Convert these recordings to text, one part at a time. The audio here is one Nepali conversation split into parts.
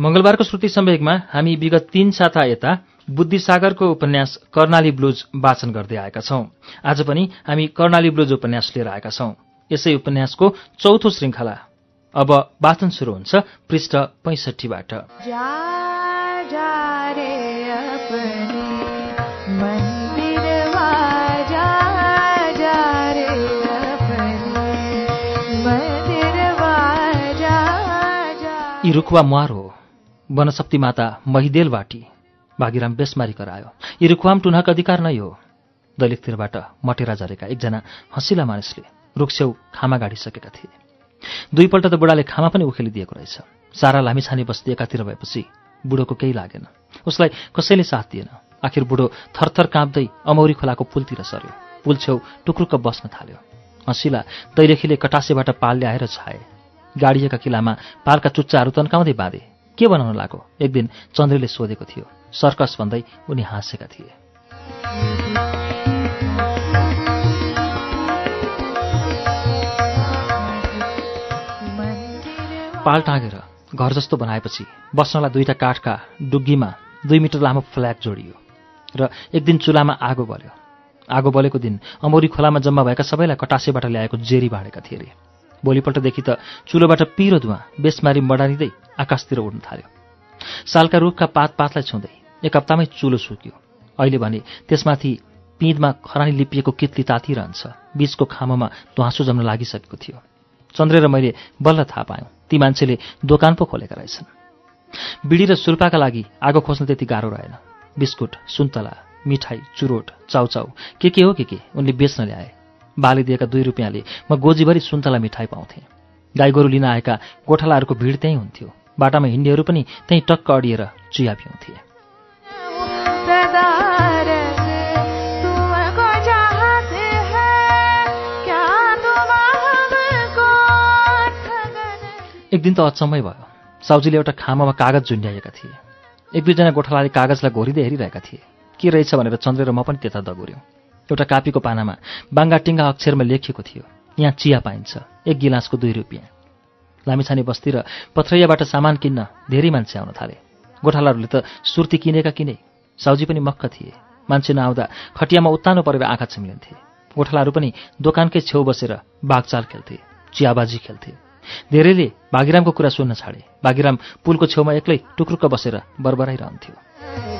मंगलबारको श्रुति सम्वेकमा हामी विगत तीन साता यता बुद्धिसागरको उपन्यास कर्णाली ब्लुज वाचन गर्दै आएका छौं। आज पनि हामी कर्णाली ब्लुज उपन्यास लिएर आएका छौं। यसै उपन्यासको चौथो श्रृङ्खला अब वाचन शुरू हुन्छ पृष्ठ पैंसठीबाट। यी रुखवा मुहार हो। वनशक्ति माता महिदेल बाटी भागीराम बेसमारी करायो। यी रुखवाम टुनहक अधिकार नै हो। दैलेखतिरबाट मटेरा झरेका एकजना हँसिला मानिसले रुखछेउ खामा गाडिसकेका थिए। दुईपल्ट त बुढाले खामा पनि उखेलिदिएको रहेछ। सारा लामिछाने बस्ती एकातिर भएपछि बुढोको केही लागेन। उसलाई कसैले साथ दिएन। आखिर बुढो थरथर काँप्दै अमौरी खोलाको पुलतिर सर्यो। पुल छेउ टुक्रुक्क बस्न थाल्यो। हँसिला दैलेखीले कटासेबाट पाल ल्याएर छाए। गाडिएका किलामा पालका चुच्चाहरू तन्काउँदै बाँधे। के बनाउन लाग्यो एक दिन चन्द्रले सोधेको थियो। सर्कस भन्दै उनी हाँसेका थिए। पाल टाँगेर घर जस्तो बनाएपछि बस्नलाई दुईटा काठका डुग्गीमा दुई मिटर लामो फ्ल्याग जोडियो र एक दिन चुलामा आगो बल्यो। आगो बलेको दिन अमौरी खोलामा जम्मा भएका सबैलाई कटासेबाट ल्याएको जेरी बाँडेका थिए अरे भोलिपल्टदेखि त चुलोबाट पिरो धुवा बेसमारी मडारिँदै आकाशतिर उड्न थाल्यो। सालका रुखका पात पातलाई छुँदै एक हप्तामै चुलो सुक्यो। अहिले भने त्यसमाथि पिँधमा खरानी लिपिएको कितली तातिरहन्छ। बीचको खामोमा ध्वाँसो जम्न लागिसकेको थियो। चन्द्रे र मैले बल्ल थाहा पायौँ ती मान्छेले दोकान पो खोलेका रहेछन्। बिडी र सुल्पाका लागि आगो खोज्न त्यति गाह्रो रहेन। बिस्कुट सुन्तला मिठाई चुरोट चाउचाउ के के हो के के? उनले बेच्न ल्याए। बाली दिएका दुई रुपियाँले म गोजीभरि सुन्तला मिठाई पाउँथेँ। गाई गोरु लिन आएका गोठालाहरूको भिड त्यहीँ हुन्थ्यो। बाटामा हिँड्नेहरू पनि त्यहीँ टक्क अडिएर चिया पिउँथे। एक दिन त अचम्मै भयो। साउजीले एउटा खामामा कागज झुन्ड्याएका थिए। एक दुईजना गोठालाले कागजलाई घोरिँदै हेरिरहेका थिए। के रहेछ भनेर चन्द्र र म पनि त्यता दगुर्यौँ एउटा कापीको पानामा बाङ्गाटिङ्गा अक्षरमा लेखिएको थियो। यहाँ चिया पाइन्छ एक गिलासको दुई रुपियाँ। लामिछाने बस्ती र पथरैयाबाट सामान किन्न धेरै मान्छे आउन थाले। गोठालाहरूले त सुर्ती किनेका किने। साउजी पनि मक्क थिए। मान्छे नआउँदा खटियामा उत्तानो परेर आँखा छिम्लिन्थे गोठालाहरू पनि दोकानकै छेउ बसेर बाघचाल खेल्थे चियाबाजी खेल्थे। धेरैले बाघिरामको कुरा सुन्न छाडे। बाघिराम पुलको छेउमा एक्लै टुक्रुक्क बसेर बरबराइरहन्थ्यो।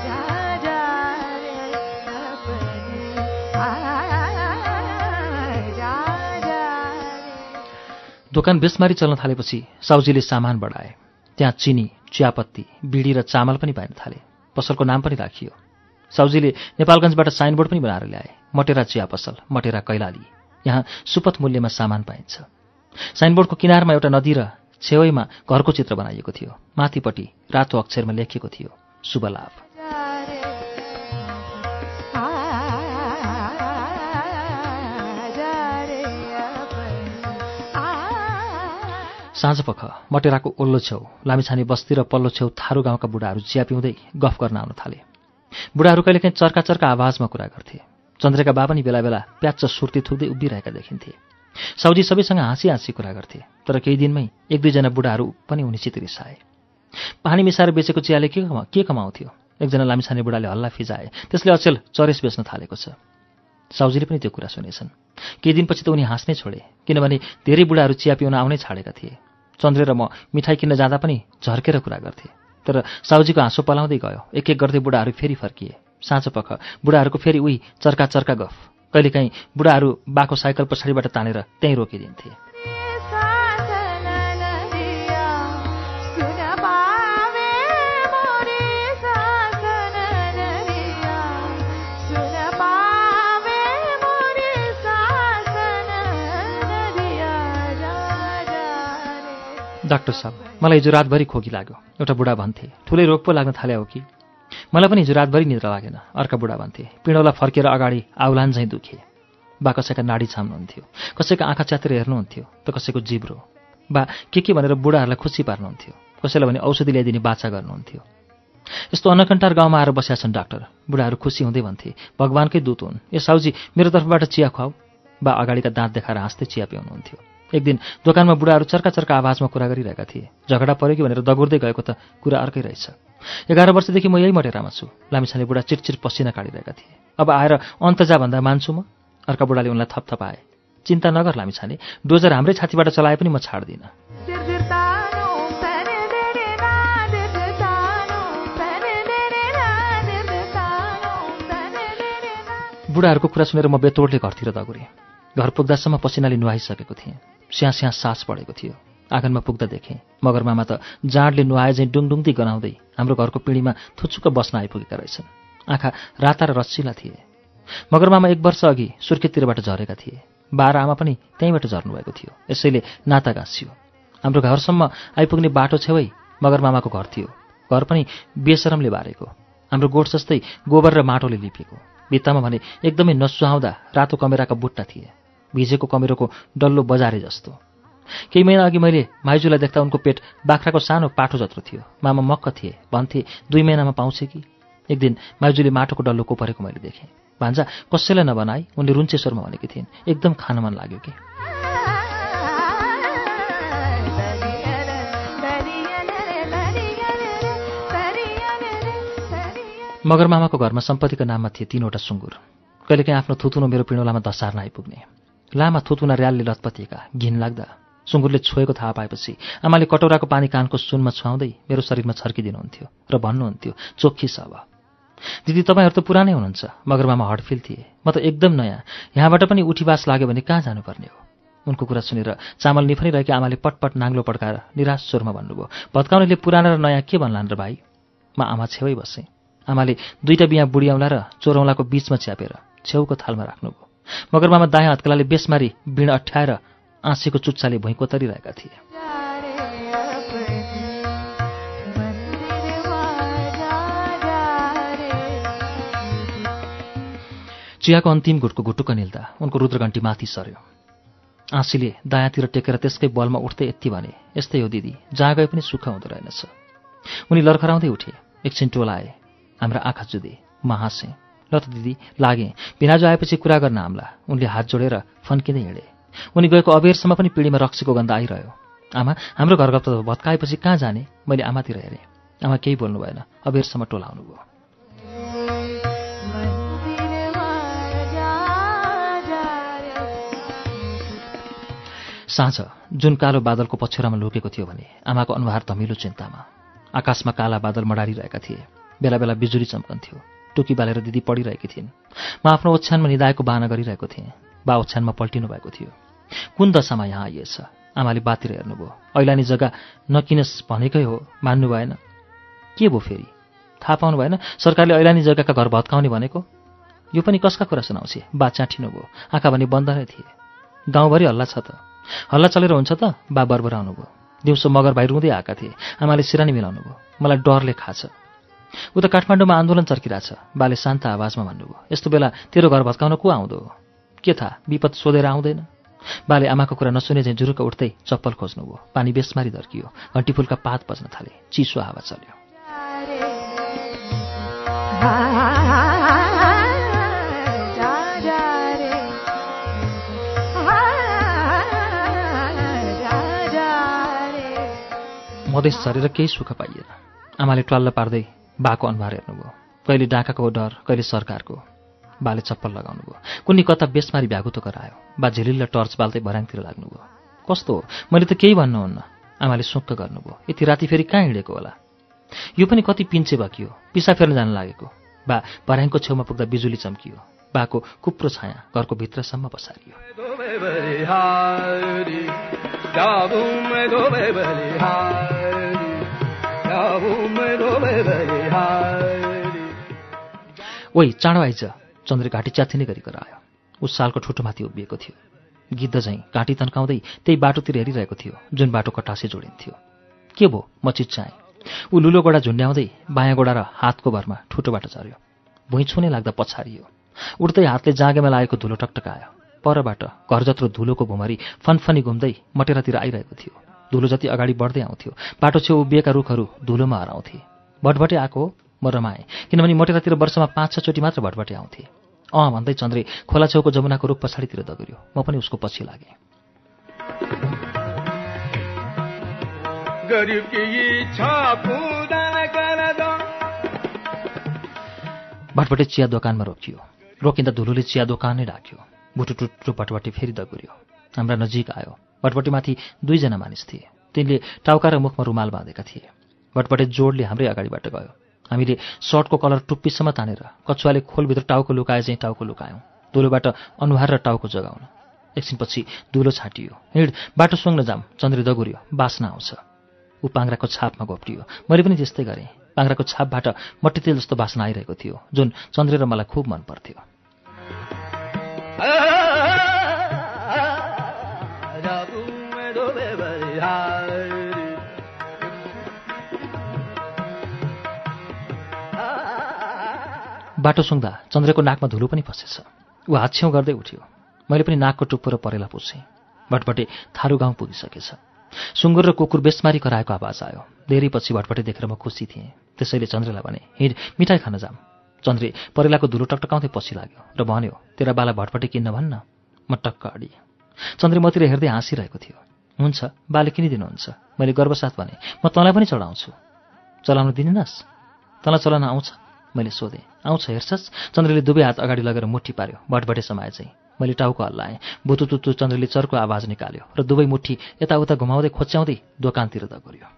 दोकान बेसमारी चल्न थालेपछि साउजीले सामान बढाए। त्यहाँ चिनी चियापत्ती बिडी र चामल पनि पाइन थाले। पसलको नाम पनि राखियो। साउजीले नेपालगञ्जबाट साइनबोर्ड पनि बनाएर ल्याए। मटेरा चिया पसल मटेरा कैलाली। यहाँ सुपथ मूल्यमा सामान पाइन्छ। साइनबोर्डको किनारमा एउटा नदी र छेउमा घरको चित्र बनाइएको थियो। माथिपट्टि रातो अक्षरमा लेखिएको थियो शुभ लाभ। साँझपख मटेराको ओल्लो छेउ लामिछाने बस्ती र पल्लो छेउ थारू गाउँका बुढाहरू चिया पिउँदै गफ गर्न आउन थाले। बुढाहरू कहिलेकाहीँ चर्का चर्का आवाजमा कुरा गर्थे। चन्द्रेका बा पनि बेला बेला प्याच्च सुर्ती थुक्दै उभिरहेका देखिन्थे। साउजी सबैसँग हाँसी हाँसी कुरा गर्थे तर केही दिनमै एक दुईजना बुढाहरू पनि उनीसित रिसाए। पानी मिसाएर बेचेको चियाले के कमा के कमाउँथ्यो? एकजना लामिछाने बुढाले हल्ला फिजाए त्यसले अचेल चरेस बेच्न थालेको छ। साउजीले पनि त्यो कुरा सुनेछन्। केही दिनपछि त उनी हाँस्नै छोडे किनभने धेरै बुढाहरू चिया पिउन आउनै छाडेका थिए। चन्द्रे र म मिठाई किन्न जाँदा पनि झर्केर कुरा गर्थे। तर साउजीको हाँसो पलाउँदै गयो। एक एक गर्दै बुढाहरू फेरि फर्किए। साँझ पख बुढाहरूको फेरि उही चर्का चर्का गफ। कहिलेकाहीँ बुढाहरू बाको साइकल पछाडिबाट तानेर त्यहीँ रोकिदिन्थे। डाक्टर साहब मलाई हिजो रातभरि खोकी लाग्यो। एउटा बुढा भन्थे ठुलै रोग पो लाग्न थाल्यो हो कि? मलाई पनि हिजो रातभरि निद्रा लागेन अर्का बुढा भन्थे पिँडौला फर्केर अगाडि आउलान झैँ दुखे। बा कसैका नाडी छाम्नुहुन्थ्यो कसैका आँखा च्यातेर हेर्नुहुन्थ्यो त कसैको जिब्रो। बा के के भनेर बुढाहरूलाई खुसी पार्नुहुन्थ्यो कसैलाई भने औषधि ल्याइदिने बाचा गर्नुहुन्थ्यो। यस्तो अन्नकन्टार गाउँमा आएर बसेका छन् डाक्टर। बुढाहरू खुसी हुँदै भन्थे भगवान्कै दूत हुन्। ए साउजी मेरो तर्फबाट चिया खुवाऊ। बा अगाडिका दाँत देखाएर हाँस्दै चिया पिउनुहुन्थ्यो। एक दिन दोकानमा बुढाहरू चर्का चर्का आवाजमा कुरा गरिरहेका थिए। झगडा पऱ्यो कि भनेर दगुर्दै गएको त कुरा अर्कै रहेछ। एघार वर्षदेखि म यही मटेरामा छु। लामिछाने बुढा चिरचिर पसिना काटिरहेका थिए। अब आएर अन्त जा भन्दा मान्छु म। अर्का बुढाले उनलाई थपथपाए। चिन्ता नगर लामिछाने डोजर हाम्रै छातीबाट चलाए पनि म छाड्दिनँ। बुढाहरूको कुरा सुनेर म बेतोडले घरतिर दगुरेँ। घर पुग्दासम्म पसिनाले नुहाइसकेको थिएँ। स्याँ स्याँ सास पढेको थियो। आँगनमा पुग्दा देखेँ। मगरमामा त जाँडले नुहाए चाहिँ डुङडुङदी गनाउँदै हाम्रो घरको पिँढीमा थुचुक्क बस्न आइपुगेका रहेछन्। आँखा राता र रसिला थिए। मगरमामा एक वर्ष अघि सुर्खेततिरबाट झरेका थिए। बाह्र आमा पनि त्यहीँबाट झर्नुभएको थियो। यसैले नाता गाँसियो। हाम्रो घरसम्म आइपुग्ने बाटो छेउै मगरमामाको घर थियो। घर पनि बेसरमले बारेको। हाम्रो गोठ जस्तै गोबर र माटोले लिपिएको भित्तामा भने एकदमै नसुहाउँदा रातो कमेराका बुट्टा थिए। भिजेको कमेरोको डल्लो बजारे जस्तो। केही महिना अघि मैले माइजूलाई देख्दा उनको पेट बाख्राको सानो पाठो जत्रो थियो। मामा मक्क थिए। भन्थे दुई महिनामा पाउँछ कि? एक दिन माइजूले माटोको डल्लो कोपरेको मैले देखेँ। भान्जा कसैलाई नबनाई। उनले रुन्चेश्वरमा भनेकी थिइन्। एकदम खान मन लाग्यो कि? मगरमामाको घरमा सम्पत्तिको नाममा थिए तीनवटा सुँगुर। कहिलेकाहीँ आफ्नो थुतुनो मेरो पिँडोलामा दसार्न आइपुग्ने। लामा थुतुना र्यालले लतपतिएका घिन लाग्दा। सुँगुरले छोएको थाहा पाएपछि आमाले कटौराको पानी कानको सुनमा छुवाउँदै मेरो शरीरमा छर्किदिनुहुन्थ्यो र भन्नुहुन्थ्यो चोखी सब दिदी तपाईँहरू त पुरानै हुनुहुन्छ मगरमामा हडफिल थिए। म त एकदम नयाँ। यहाँबाट पनि उठीवास लाग्यो भने कहाँ जानुपर्ने हो? उनको कुरा सुनेर चामल निफनिरहेकी आमाले पटपट नाङ्लो पड्काएर निराश स्वरमा भन्नुभयो भत्काउनेले पुराना र नयाँ के भन्लान् र भाइ? म आमा छेउै बसेँ। आमाले दुईटा बिहा बुढियाउला र चोरौँलाको बीचमा च्यापेर छेउको थालमा राख्नुभयो। मगरमामा दायाँ हत्कलाले बेसमारी बिण अठ्याएर आँसीको चुच्चाले भुइँ कोतरिरहेका थिए। चियाको अन्तिम घुटको घुटुक्क निल्दा उनको रुद्रघन्टी माथि सर्यो। आँसीले दायाँतिर टेकेर त्यसकै बलमा उठ्दै यति भने यस्तै हो दिदी जहाँ गए पनि सुख हुँदो रहेनछ। उनी लर्खराउँदै उठे एकछिन टोलाए हाम्रा आँखा जुधे म हाँसेँ ल त दिदी लागेँ। भिनाजु आएपछि कुरा गर्न हाम्ला उनले हात जोडेर फन्किँदै हिँडे। उनी गएको अबेरसम्म पनि पिँढीमा रक्सीको गन्ध आइरह्यो। आमा हाम्रो घर त भत्काएपछि कहाँ जाने? मैले आमातिर हेरेँ। आमा केही बोल्नु भएन। अबेरसम्म टोलाउनु भयो। साँझ जुन कालो बादलको पछ्यौरामा लुकेको थियो भने आमाको अनुहार धमिलो चिन्तामा। आकाशमा काला बादल मडारिरहेका थिए। बेला बेला बिजुली चम्कन्थ्यो। टुकी बालेर दिदी पढिरहेकी थिइन्। म आफ्नो ओछ्यानमा निधाएको बाना गरिरहेको थिएँ। बा ओछ्यानमा पल्टिनु भएको थियो। कुन दशामा यहाँ आइएछ आमाले बातिर हेर्नुभयो। ऐलानी जग्गा नकिनस् भनेकै हो। मान्नु भएन। के भयो फेरि? थाहा पाउनु भएन। सरकारले ऐलानी जग्गाका घर भत्काउने भनेको? यो पनि कसका कुरा सुनाउँछे? बा चाँठिनु भयो। आँखा भने बन्द नै थिए। गाउँभरि हल्ला छ त। हल्ला चलेर हुन्छ त? बा बरबराउनु भयो। दिउँसो मगर भाइ रुँदै आएका थिए। आमाले सिरानी मिलाउनु भयो। मलाई डरले खाछ। ऊ त काठमाडौँमा आन्दोलन चर्किरहेछ। बाले शान्त आवाजमा भन्नुभयो यस्तो बेला तेरो घर भत्काउन को आउँदो? के थाहा? विपद सोधेर आउँदैन? बाले आमाको कुरा नसुने चाहिँ जुरुक उठ्दै चप्पल खोज्नुभयो। पानी बेसमारी धर्कियो। घन्टीफुलका पात बज्न थाले। चिसो हावा चल्यो। मधेस छरेर केही सुख पाइएन। आमाले ट्वाल्ल पार्दै बाको अनुहार हेर्नुभयो। कहिले डाकाको डर कहिले सरकारको। बाले चप्पल लगाउनु भयो कुनै कता बेसमारी भ्यागुतो गरायो बा झिलिल्ल टर्च बाल्दै भर्याङतिर लाग्नुभयो। कस्तो मैले त केही भन्नुहुन्न। आमाले सुक्क गर्नुभयो। यति राति फेरि कहाँ हिँडेको होला? यो पनि कति पिन्चे भकियो। पिसा फेर्न जान लागेको। बा भर्याङको छेउमा पुग्दा बिजुली चम्कियो। बाको कुप्रो छाया घरको भित्रसम्म पसारियो। ओइ चाँडो आइज। चन्द्र घाँटी च्याथिने गरी करायो ऊ सालको ठुटोमाथि उभिएको थियो। गिद्ध झैँ घाँटी तन्काउँदै त्यही बाटोतिर हेरिरहेको थियो जुन बाटो कटासे जोडिन्थ्यो। के भो म चिच्चाएँ ऊ लुलो गोडा झुन्ड्याउँदै बायाँ गोडा र हातको भरमा ठुटोबाट झऱ्यो भुइँ छुने लाग्दा पछारियो। उठ्दै हातले जाँगेमा लागेको धुलो टकटकायो। परबाट घर जत्रो धुलोको भुमरी फनफनी घुम्दै मटेरातिर आइरहेको थियो। धुलो जति अगाडि बढ्दै आउँथ्यो बाटो छेउ उभिएका रुखहरू धुलोमा हराउँथे। भटभटे आएको म रमाएँ। किनभने मटेरातिर वर्षमा पाँच छचोटि मात्र भटभटे आउँथे। अँ भन्दै चन्द्रे खोला छेउको जमुनाको रुख पछाडितिर दगुर्यो। म पनि उसको पछि लागेँ। भटभटे चिया दोकानमा रोकियो। रोकिँदा धुलोले चिया दोकान नै राख्यो भुटुटुटु भटभटे फेरि दगुर्यो। हाम्रा नजिक आयो। भटभटेमाथि दुईजना मानिस थिए। तिनले टाउका र मुखमा रुमाल बाँधेका थिए। भटभटे जोडले हाम्रै अगाडिबाट गयो। हामीले सर्टको कलर टुप्पीसम्म तानेर कछुवाले खोलभित्र टाउको लुकाए चाहिँ टाउको लुकायौँ। धुलोबाट अनुहार र टाउको जगाउन। एकछिनपछि धुलो छाटियो। हिँड बाटो सुँग्न जाम। चन्द्री दगुर्यो। बास्ना आउँछ। ऊ पाङ्राको छापमा घोप्टियो मैले पनि त्यस्तै गरेँ। पाङ्राको छापबाट मट्टी तेल जस्तो बास्ना आइरहेको थियो जुन चन्द्रे मलाई खुब मन पर्थ्यो बाटो सुँग्दा चन्द्रको नाकमा धुलो पनि फसेछ ऊ हाछ्यौँ गर्दै उठ्यो। मैले पनि नाकको टुप्पो र परेला पुछेँ। भटभटे थारू गाउँ पुगिसकेछ। सुँगुर र कुकुर बेसमारी कराएको आवाज आयो। धेरै पछि भटभटे देखेर म खुसी थिएँ। त्यसैले चन्द्रलाई भने हिँड मिठाई खान जाम। चन्द्रे परेलाको धुलो टकटकाउँदै पछि लाग्यो र भन्यो तेरा बाला भटभटे किन्न भन्न? म टक्क अडिएँ। चन्द्रे मतिर हेर्दै हाँसिरहेको थियो। हुन्छ बाले किनिदिनुहुन्छ। मैले गर्वसाथ भने म तँलाई पनि चढाउँछु। चलाउन दिनेनस्? तँलाई चलाउन आउँछ? मैले सोधेँ। आउँछ हेर्छस्। चन्द्रले दुवै हात अगाडि लगेर मुठी पार्यो। भटभटे समाए चाहिँ। मैले टाउको हल्लाएँ। बुतुतुतु चन्द्रले चर्को आवाज निकाल्यो र दुवै मुठी यताउता घुमाउँदै खोच्याउँदै दोकानतिर दगुर्यो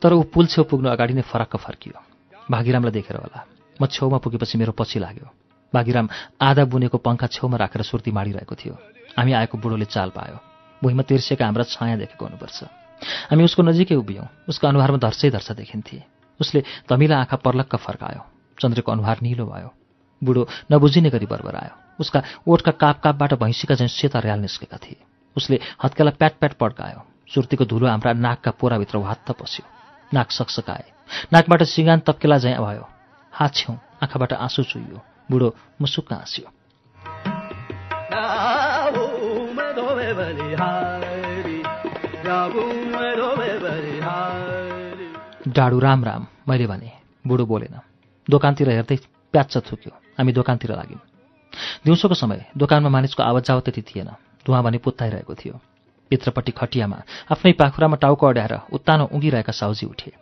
तर ऊ पुल छेउ पुग्नु अगाडि नै फरक्क फर्कियो। भागीरामलाई देखेर होला। म छेउमा पुगेपछि मेरो पछि लाग्यो। भागीराम आधा बुनेको पङ्खा छेउमा राखेर सुर्ती माडिरहेको थियो। हामी आएको बुढोले चाल पायो। भुइँमा तिर्सेका हाम्रा छाया देखेको हुनुपर्छ। हामी उसको नजिकै उभियौँ। उसको अनुहारमा धर्सै धर्सा देखिन्थे। उसले धमिला आँखा पर्लक्क फर्कायो। चन्द्रको अनुहार निलो भयो। बुढो नबुझिने गरी बर्बर आयो उसका ओठका काप कापबाट भैँसीका चाहिँ सेता र्याल निस्केका थिए। उसले हत्केला प्याट प्याट पड्कायो। सुर्तीको धुलो हाम्रा नाकका पोराभित्र हात्त पस्यो। नाक सक्सकाए। नाकबाट सिगान तप्केला झैँ भयो हात आँखाबाट आँसु चुइयो बुढो मुसुक्क हाँस्यो। डाडु राम राम मैले भने बुढो बोलेन। दोकानतिर हेर्दै प्याच्च थुक्यो। हामी दोकानतिर लाग्यौँ दिउँसोको समय दोकानमा मानिसको आवाज जावत त्यति थिएन। धुवा भने पुत्ताइरहेको थियो। भित्रपट्टि खटियामा आफ्नै पाखुरामा टाउको अड्याएर उत्तानो उगिरहेका साउजी उठे।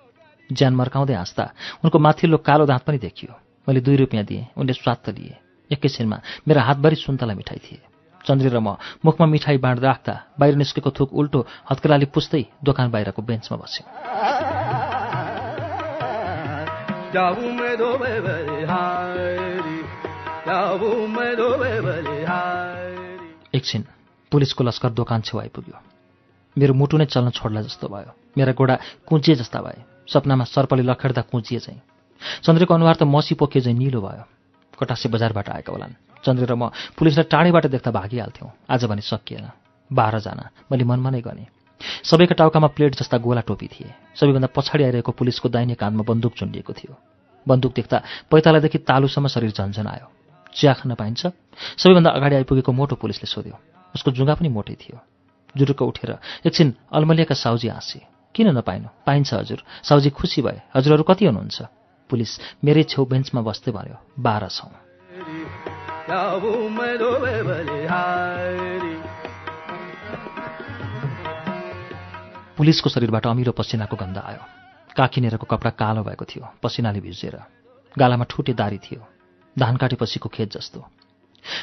ज्यान मर्काउँदै हाँस्दा उनको माथिल्लो कालो दाँत पनि देखियो। मैले दुई रुपियाँ दिएँ उनले स्वात्त लिए। एकैछिनमा मेरो हातभरि सुन्तला मिठाई थिए। चन्द्री र म मुखमा मिठाई बाँड्दै राख्दा बाहिर निस्केको थुक उल्टो हत्केलाले पुस्दै दोकान बाहिरको बेन्चमा बस्यो। एकछिन पुलिसको लस्कर दोकान छेउ आइपुग्यो। मेरो मुटु नै चल्न छोड्ला जस्तो भयो। मेरा गोडा कुचिए जस्ता भए। सपनामा सर्पले लखेड्दा कुचिए चाहिँ। चन्द्रको अनुहार त मसी पोखे चाहिँ निलो भयो। कटासे बजारबाट आएका होलान्। चन्द्र र म पुलिसलाई टाढैबाट देख्दा भागिहाल्थ्यौँ। आज भने सकिएन। बाह्रजना मैले मनमा नै गरेँ। सबैका टाउकामा प्लेट जस्ता गोला टोपी थिए। सबैभन्दा पछाडि आइरहेको पुलिसको दाहिने कानमा बन्दुक चुन्डिएको थियो। बन्दुक देख्दा पैतालादेखि तालुसम्म शरीर झन्झन आयो। चिया खान पाइन्छ? सबैभन्दा अगाडि आइपुगेको मोटो पुलिसले सोध्यो। उसको जुङ्गा पनि मोटै थियो। जुरुक्क उठेर एकछिन अल्मलिएका साउजी हाँसे। किन नपाइनु? पाइन्छ हजुर। साउजी खुसी भए। हजुरहरू कति हुनुहुन्छ? पुलिस मेरै छेउ बेन्चमा बस्दै भन्यो बाह्र छौँ। पुलिसको शरीरबाट अमिलो पसिनाको गन्ध आयो। काखिनेरको कपडा कालो भएको थियो। पसिनाले भिजेर गालामा ठुटे दारी थियो। धान काटेपछिको खेत जस्तो।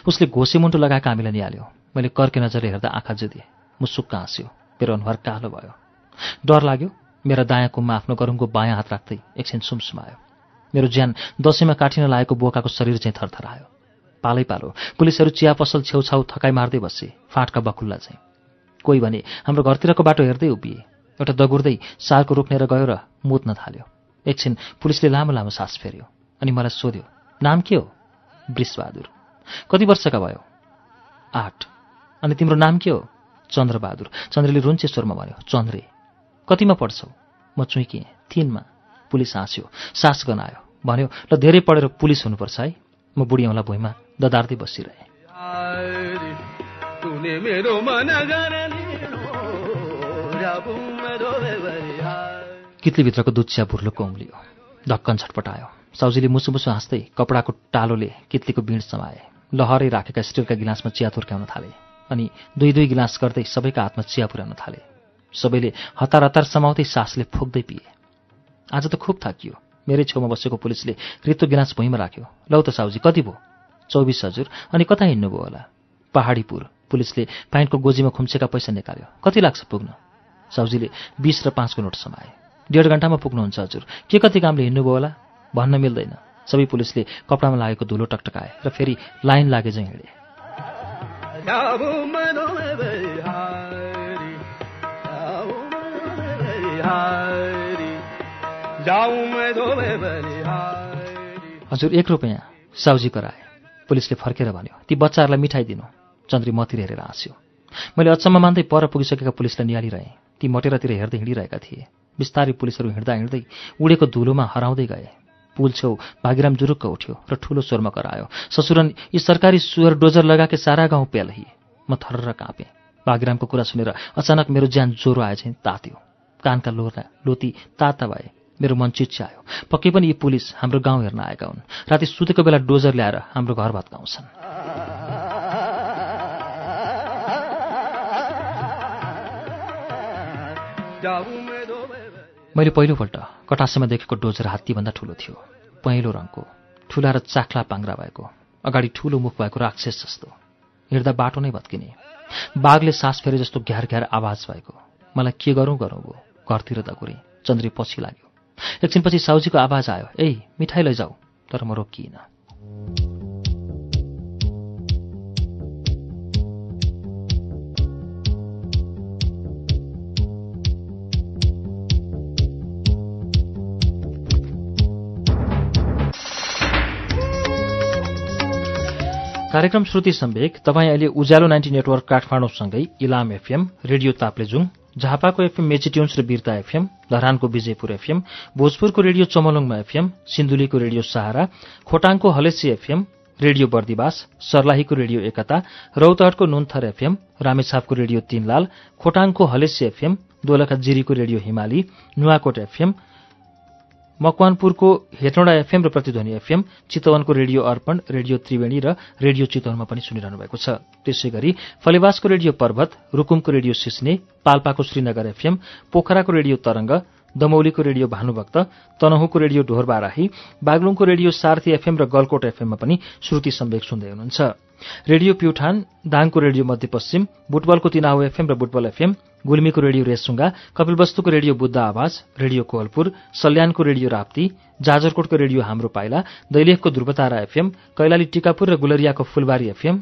उसले घोसे मुन्टो लगाएको हामीलाई निहाल्यो। मैले कर्के नजरले हेर्दा आँखा जुधेँ मुसुक्क हाँस्यो। मेरो अनुहार कालो भयो। डर लाग्यो। मेरा दायाँ कुममा आफ्नो गरुङको बायाँ हात राख्दै एकछिन सुमसुमायो। मेरो ज्यान दसैँमा काटिन लागेको बोकाको शरीर चाहिँ थरथरायो। पालै पालो पुलिसहरू चिया पसल छेउछाउ थकाइ मार्दै बसे। फाँटका बकुल्ला चाहिँ कोही भने हाम्रो घरतिरको बाटो हेर्दै उभिए। एउटा दगुर्दै सारको रोक्नेर गयो र मुत्न थाल्यो एकछिन पुलिसले लामो लामो सास फेर्यो अनि मलाई सोध्यो नाम के हो? वृषबहादुर कति वर्षका भयो? आठ। अनि तिम्रो नाम के हो? चन्द्रबहादुर। चन्द्रले रुन्चे स्वरमा भन्यो चन्द्रे कतिमा पढ्छौ? म चुइकेँ तिनमा। पुलिस हाँस्यो सास गनायो भन्यो ल धेरै पढेर पुलिस हुनुपर्छ है। म बुढी औँला भुइँमा ददार्दै बसिरहेँ। कितलीभित्रको दुध चिया भुर्लुको उम्लियो ढक्कन छटपटायो। साउजीले मुसु मुसु हाँस्दै कपडाको टालोले कितलीको बिँड समाए। लहरै राखेका स्टिलका गिलासमा चिया थुर्क्याउन थाले अनि दुई दुई गिलास गर्दै सबैका हातमा चिया पुर्याउन थाले। सबैले हतार हतार समाउँदै सासले फुक्दै पिए। आज त खुब थाकियो। मेरै छेउमा बसेको पुलिसले रित्तो गिलास भुइँमा राख्यो। लौ त साउजी कति भयो? चौबिस हजुर। अनि कता हिँड्नुभयो होला? पहाडीपुर। पुलिसले पाइन्टको गोजीमा खुम्सेका पैसा निकाल्यो। कति लाग्छ पुग्न? साउजीले बिस र पाँचको नोट समाए। डेढ घन्टामा पुग्नुहुन्छ हजुर। के कति कामले हिँड्नुभयो होला? भन्न मिल्दैन। सबै पुलिसले कपडामा लागेको धुलो टकटकाए र फेरि लाइन लागे चाहिँ हिँडे हजुर एक रुपियाँ साउजी कराए पुलिसले फर्केर भन्यो ती बच्चाहरूलाई मिठाई दिनु। चन्द्री मतिर हेरेर हाँस्यो। मैले अचम्म मान्दै पर पुगिसकेका पुलिसलाई निहालिरहेँ। ती मटेरातिर हेर्दै हिँडिरहेका थिए। बिस्तारै पुलिसहरू हिँड्दा हिँड्दै उडेको धुलोमा हराउँदै गए। पुल छेउ भागीराम जुरुक्क उठ्यो र ठुलो स्वरमा करायो ससुरन यी सरकारी सुअर डोजर लगाके सारा गाउँ पेलही म थर्र काँपेँ भागीरामको कुरा सुनेर अचानक मेरो ज्यान ज्वरो आए चाहिँ तात्यो। कानका लोरा लोती ताता भए। मेरो मन चिच्यायो पक्कै पनि यी पुलिस हाम्रो गाउँ हेर्न आएका हुन्। राति सुतेको बेला डोजर ल्याएर हाम्रो घर भत्काउँछन् मैले पहिलोपल्ट कटासेमा देखेको डोजर हात्तीभन्दा ठुलो थियो। पहेँलो रङको ठुला र चाख्ला पाङ्रा भएको अगाडि ठुलो मुख भएको राक्षस जस्तो। हिँड्दा बाटो नै भत्किने। बाघले सास फेरे जस्तो घ्यार घ्यार आवाज भएको। मलाई के गरौँ गरौँ भयो। घरतिर दगुरेँ चन्द्री पछि लाग्यो। एकछिनपछि साउजीको आवाज आयो। ए मिठाई लैजाऊ तर म रोकिइनँ कार्यक्रम श्रुति सम्वेक तपाईँ अहिले उज्यालो नाइन्टी नेटवर्क काठमाडौँसँगै इलाम एफएम रेडियो ताप्लेजुङ झापाको एफएम मेचिट्युन्स र बिर्ता एफएम धरानको विजयपुर एफएम भोजपुरको रेडियो चमलुङमा एफएम सिन्धुलीको रेडियो सहारा खोटाङको हलेसी एफएम रेडियो बर्दिवास सर्लाहीको रेडियो एकता रौतहटको नुन्थर एफएम रामेछापको रेडियो तीनलाल खोटाङको हलेसी एफएम दोलखा जिरीको रेडियो हिमाली नुवाकोट एफएम मकवानपुरको हेटौँडा एफएम र प्रतिध्वनि एफएम चितवनको रेडियो अर्पण रेडियो त्रिवेणी र रेडियो चितवनमा पनि सुनिरहनु भएको छ। त्यसै गरी फलेवासको रेडियो पर्वत रुकुमको रेडियो सिस्ने पाल्पाको श्रीनगर एफएम पोखराको रेडियो तरंग दमौलीको रेडियो भानुभक्त तनहुको रेडियो ढोरबाराही बागलुङको रेडियो सार्थी एफएम र गलकोट एफएममा पनि श्रुति सम्वेक सुन्दै हुनुहुन्छ। रेडियो प्युठान दाङको रेडियो मध्यपश्चिम बुटबलको तिनाउ एफएम र बुटबल एफएम गुल्मीको रेडियो रेसुङ्गा कपिलवस्तुको रेडियो बुद्ध आवाज रेडियो कोहलपुर सल्यानको रेडियो राप्ती जाजरकोटको रेडियो हाम्रो पाइला दैलेखको ध्रुवतारा एफएम कैलाली टिकापुर र गुलरियाको फुलबारी एफएम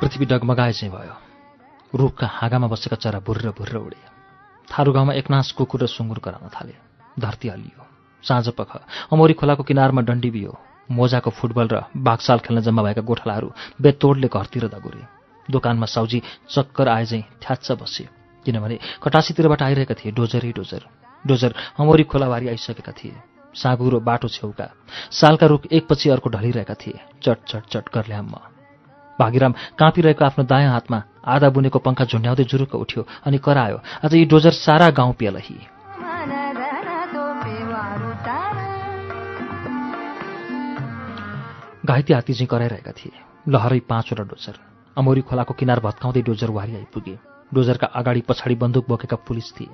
पृथ्वी डगमगाए चाहिँ भयो। रुखका हाँगामा बसेका चरा भुर्र भुर्र उडे थारू गाउँमा एकनास कुकुर र सुँगुर कराउन थाले। धरती हल्लियो। साँझ पख अमौरी खोलाको किनारमा डन्डी बियो। मोजाको फुटबल र बाघसाल खेल्न जम्मा भएका गोठालाहरू बेतोडले घरतिर दगुरे। दोकानमा साउजी चक्कर आए चाहिँ थ्याच्च बसे। किनभने कटासीतिरबाट आइरहेका थिए डोजरै डोजर। डोजर अमौरी खोलाबारी आइसकेका थिए। साँगुरो बाटो छेउका। सालका रुख एकपछि अर्को ढलिरहेका थिए। चट चट चट गर्ल्याम्म भागीराम काँपिरहेको आफ्नो दायाँ हातमा आधा बुनेको पङ्खा झुन्ड्याउँदै जुरुक्क उठ्यो अनि करायो आज यी डोजर सारा गाउँ पेलही घाइते हात्ती चाहिँ कराइरहेका थिए। लहरै पाँचवटा डोजर। अमौरी खोलाको किनार भत्काउँदै डोजर वारी आइपुगे। डोजरका अगाडि पछाडि बन्दुक बोकेका पुलिस थिए।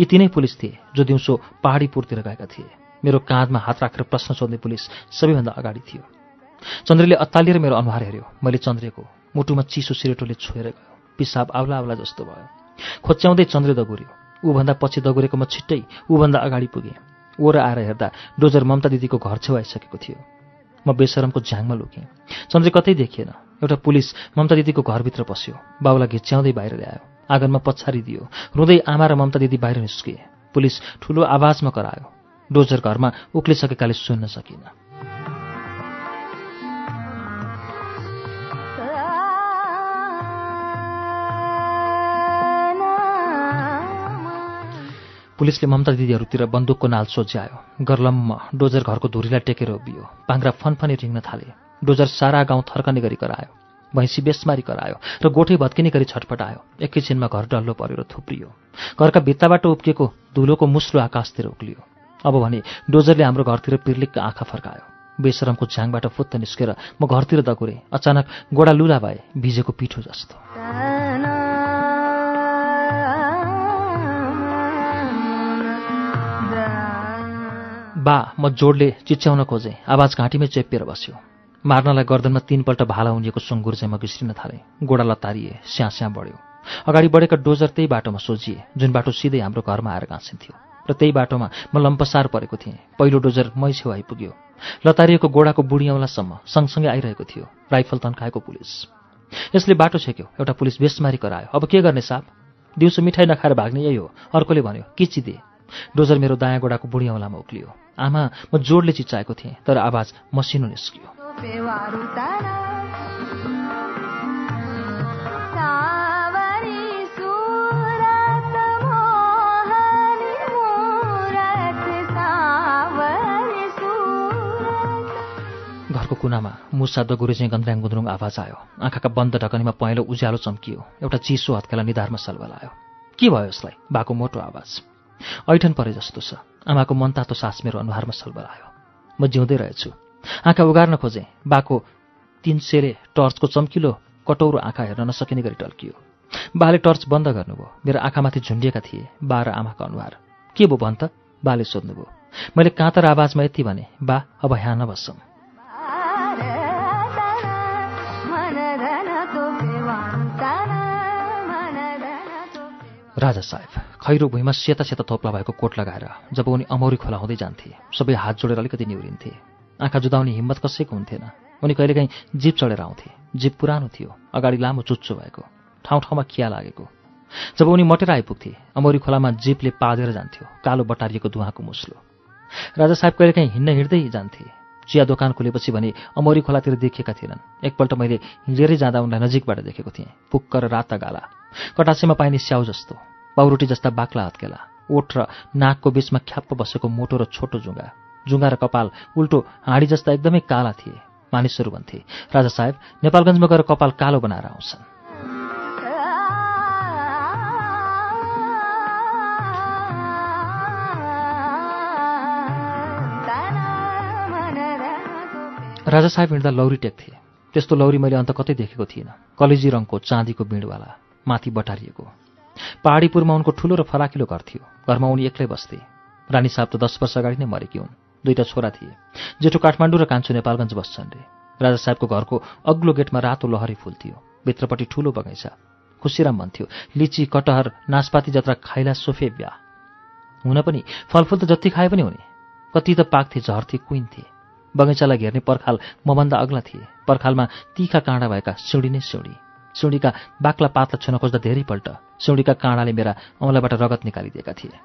यी तिनै पुलिस थिए जो दिउँसो पहाडीपुरतिर गएका थिए। मेरो काँधमा हात राखेर प्रश्न सोध्ने पुलिस सबैभन्दा अगाडि थियो। चन्द्रले अत्तालिएर मेरो अनुहार हेऱ्यो। मैले चन्द्रेको मुटुमा चिसो सिरेटोले छोएर गयो। पिसाब आउला आउला जस्तो भयो। खोच्याउँदै चन्द्र दगुर्यो। ऊभन्दा पछि दगुरेको म छिट्टै ऊभन्दा अगाडि पुगेँ। ओर आएर हेर्दा डोजर ममता दिदीको घर छेउ आइसकेको थियो। म बेसरमको झ्याङमा लुकेँ। चन्द्र कतै देखिएन। एउटा पुलिस ममता दिदीको घरभित्र पस्यो। बाउलाई घिच्याउँदै बाहिर ल्यायो। आँगनमा पछाडि दियो। रुँदै आमा र ममता दिदी बाहिर निस्किए पुलिस ठुलो आवाजमा करायो। डोजर घरमा उक्लिसकेकाले सुन्न सकिनँ पुलिसले ममता दिदीहरूतिर बन्दुकको नाल सोझ्यायो। गर्लम्म डोजर घरको धुरीलाई टेकेर उभियो। पाङ्रा फनफनी रिङ्न थाले। डोजर सारा गाउँ थर्कने गरी करायो। भैँसी बेसमारी करायो र गोठै भत्किने गरी छटपटायो। एकैछिनमा घर डल्लो परेर थुप्रियो। घरका भित्ताबाट उब्किएको धुलोको मुस्लो आकाशतिर उक्लियो। अब भने डोजरले हाम्रो घरतिर पिर्लिक्क आँखा फर्कायो। बेसरमको झ्याङबाट फुत्त निस्केर म घरतिर दगुरेँ। अचानक गोडा लुला भए भिजेको पिठो जस्तो। बा म जोडले चिच्याउन खोजेँ। आवाज घाँटीमै चेपिएर बस्यो। मार्नलाई गर्दनमा तीनपल्ट भाला उनिएको सुँगुर चाहिँ म घिस्रिन थालेँ। गोडा लतारिए स्याँ स्याँ बढ्यो। अगाडि बढेका डोजर त्यही बाटोमा सोझिए जुन बाटो सिधै हाम्रो घरमा आएर गाँसिन्थ्यो र त्यही बाटोमा म लम्पसार परेको थिएँ। पहिलो डोजर मै छेउ आइपुग्यो। लतारिएको गोडाको बुढी औँलासम्म सँगसँगै आइरहेको थियो राइफल तन्काएको पुलिस। यसले बाटो छेक्यो एउटा पुलिस बेसमारी करायो। अब के गर्ने साप दिउँसो मिठाई नखाएर भाग्ने यही हो। अर्कोले भन्यो किचिदे डोजर मेरो दायाँ गोडाको बुढी औँलामा उक्लियो। आमा म जोडले चिच्चाएको थिएँ तर आवाज मसिनो निस्कियो। घरको कुनामा मुसा चाहिँ गन्द्राङ गुन्द्रुङ आवाज आयो। आँखाका बन्द ढकनीमा पहेँलो उज्यालो चम्कियो। एउटा चिसो हत्केला निधारमा सलबलायो। के भयो यसलाई? बाको मोटो आवाज। ऐठन परे जस्तो छ। आमाको मन तातो सास मेरो अनुहारमा सलबलायो म जिउँदै रहेछु। आँखा उगार्न खोजेँ। बाको तिन सेरे टर्चको चम्किलो कटौरो आँखा हेर्न नसकिने गरी टल्कियो। बाले टर्च बन्द गर्नुभयो। मेरो आँखामाथि झुन्डिएका थिए बा र आमाको अनुहार। के भयो भन् त? बाले सोध्नुभयो। मैले काँतर आवाजमा यति भने बा अब यहाँ नबस्छौँ राजा साहेब खैरो भुइँमा सेता सेता थोप्ला भएको कोट लगाएर जब उनी अमौरी खोला हुँदै जान्थे सबै हात जोडेर अलिकति निहुरिन्थे। आँखा जुदाउने हिम्मत कसैको हुन्थेन। उनी कहिलेकाहीँ जिप चढेर आउँथे। जिप पुरानो थियो अगाडि लामो चुच्चो भएको ठाउँ ठाउँमा खिया लागेको। जब उनी मटेर आइपुग्थे अमौरी खोलामा जिपले पादेर जान्थ्यो कालो बटारिएको धुवाको मुस्लो। राजा साहेब कहिलेकाहीँ हिँड्न हिँड्दै जान्थे। चिया दोकान खोलेपछि भने अमौरी खोलातिर देखेका थिएनन्। एकपल्ट मैले हिँडेरै जाँदा उनलाई नजिकबाट देखेको थिएँ पुक्क र राता गाला। कटासेमा पाइने स्याउ जस्तो। पाउरोटी जस्ता बाक्ला हत्केला। ओठ र नाकको बीचमा ख्याप्प बसेको मोटो र छोटो जुङ्गा जुङ्गा र कपाल उल्टो हाँडी जस्ता एकदमै काला थिए। मानिसहरू भन्थे राजा साहेब नेपालगञ्जमा गएर कपाल कालो बनाएर आउँछन्। राजा साहेब हिँड्दा लौरी टेक्थे। त्यस्तो लौरी मैले अन्त कतै देखेको थिइनँ। कलेजी रङको चाँदीको बिँडवाला माथि बटारिएको। पहाडीपुरमा उनको ठुलो र फराकिलो घर थियो। घरमा उनी एक्लै बस्थे। रानी साहब त दस वर्ष अगाडि नै मरेकी हुन्। दुईटा छोरा थिए। जेठो काठमाडौँ र कान्छो नेपालगञ्ज बस्छन् रे। राजा साहेबको घरको अग्लो गेटमा रातो लहरी फुल थियो भित्रपट्टि ठुलो बगैँचा। खुसीराम भन्थ्यो लिची कटहर नासपाती जत्रा खाइला सोफे ब्या। हुन पनि फलफुल त जति खाए पनि हुने। कति त पाक्थे झर्थे कुइन्थे बगैँचालाई घेर्ने पर्खाल मभन्दा अग्ला थिए। पर्खालमा तिखा काँडा भएका सिउडी नै सिउडी सिउडीका बाक्ला पातला छुन खोज्दा धेरैपल्ट सिउडीका काँडाले मेरा औँलाबाट रगत निकालिदिएका थिए।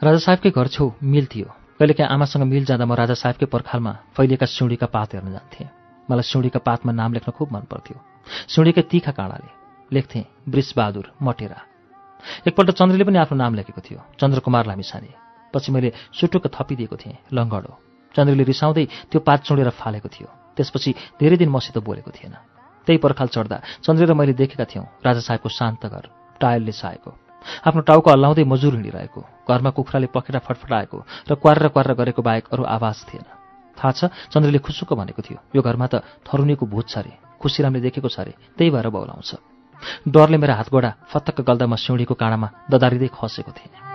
राजा साहेबकै घर छेउ मिल थियो। कहिलेकाहीँ आमासँग मिल जाँदा म राजा साहेबकै पर्खालमा फैलिएका सिउडीका पात हेर्न जान्थेँ। मलाई सिउडीका पातमा नाम लेख्न खुब मन पर्थ्यो। तिखा काँडाले लेख्थेँ वृषबहादुर मटेरा। एकपल्ट चन्द्रले पनि आफ्नो नाम लेखेको थियो चन्द्रकुमार लामिसाने पछि मैले सुटुक्क थपिदिएको थिएँ लङ्गडो। चन्द्रले रिसाउँदै त्यो पात चुडेर फालेको थियो। त्यसपछि धेरै दिन मसित बोलेको थिएन। त्यही पर्खाल चढ्दा चन्द्र र मैले देखेका थियौँ राजा साहेबको शान्त घर टायलले छाएको आफ्नो टाउको हल्लाउँदै मजुर हिँडिरहेको घरमा कुखुराले पखेटा फटफटाएको र क्वार क्वार गरेको बाहेक अरू आवाज थिएन। थाहा छ चन्द्रले खुसुक्क भनेको थियो यो घरमा त थरुनीको भूत छ अरे खुसीरामले देखेको छ अरे त्यही भएर बौलाउँछ। डरले मेरो हातगोडा फतक्क गल्दा म सिउँडीको काँडामा ददारिँदै खसेको थिएँ।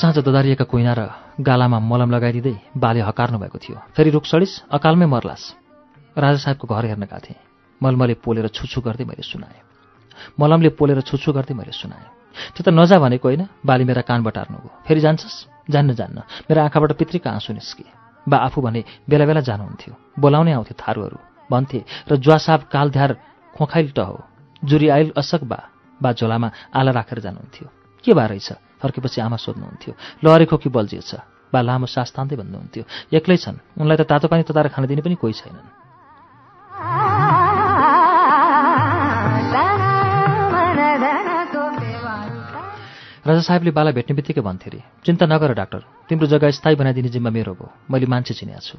साँझ ददारिएका कुइना र गालामा मलम लगाइदिँदै बाले हकार्नु भएको थियो। फेरि रुख सडिस अकालमै मर्लास। राजा साहेबको घर हेर्न गएको थिएँ। मलमले पोलेर छुछु गर्दै मैले सुनाएँ। मलमले पोलेर छुछु गर्दै मैले सुनाएँ। त्यो त नजा भनेको होइन बाली मेरा कान बटार्नु हो। फेरि जान्छस्? जान्न जान्न। मेरो आँखाबाट पितृका आँसु निस्के। बा आफू भने बेला बेला जानुहुन्थ्यो। बोलाउने आउँथ्यो थारूहरू। भन्थे र ज्वासाब कालध्यार खोखाइल टहो जुरी आइल असक बा। झोलामा आला राखेर जानुहुन्थ्यो। के भए रहेछ? फर्केपछि आमा सोध्नुहुन्थ्यो लहरेको कि बल्झिएछ बा लामो सास तान्दै भन्नुहुन्थ्यो एक्लै छन्। उनलाई त तातो पानी तताएर खान दिने पनि कोही छैनन्। राजा साहेबले बाला भेट्ने बित्तिकै भन्थे अरे चिन्ता नगर डाक्टर तिम्रो जग्गा स्थायी बनाइदिने जिम्मा मेरो हो। मैले मान्छे चिनेको छु।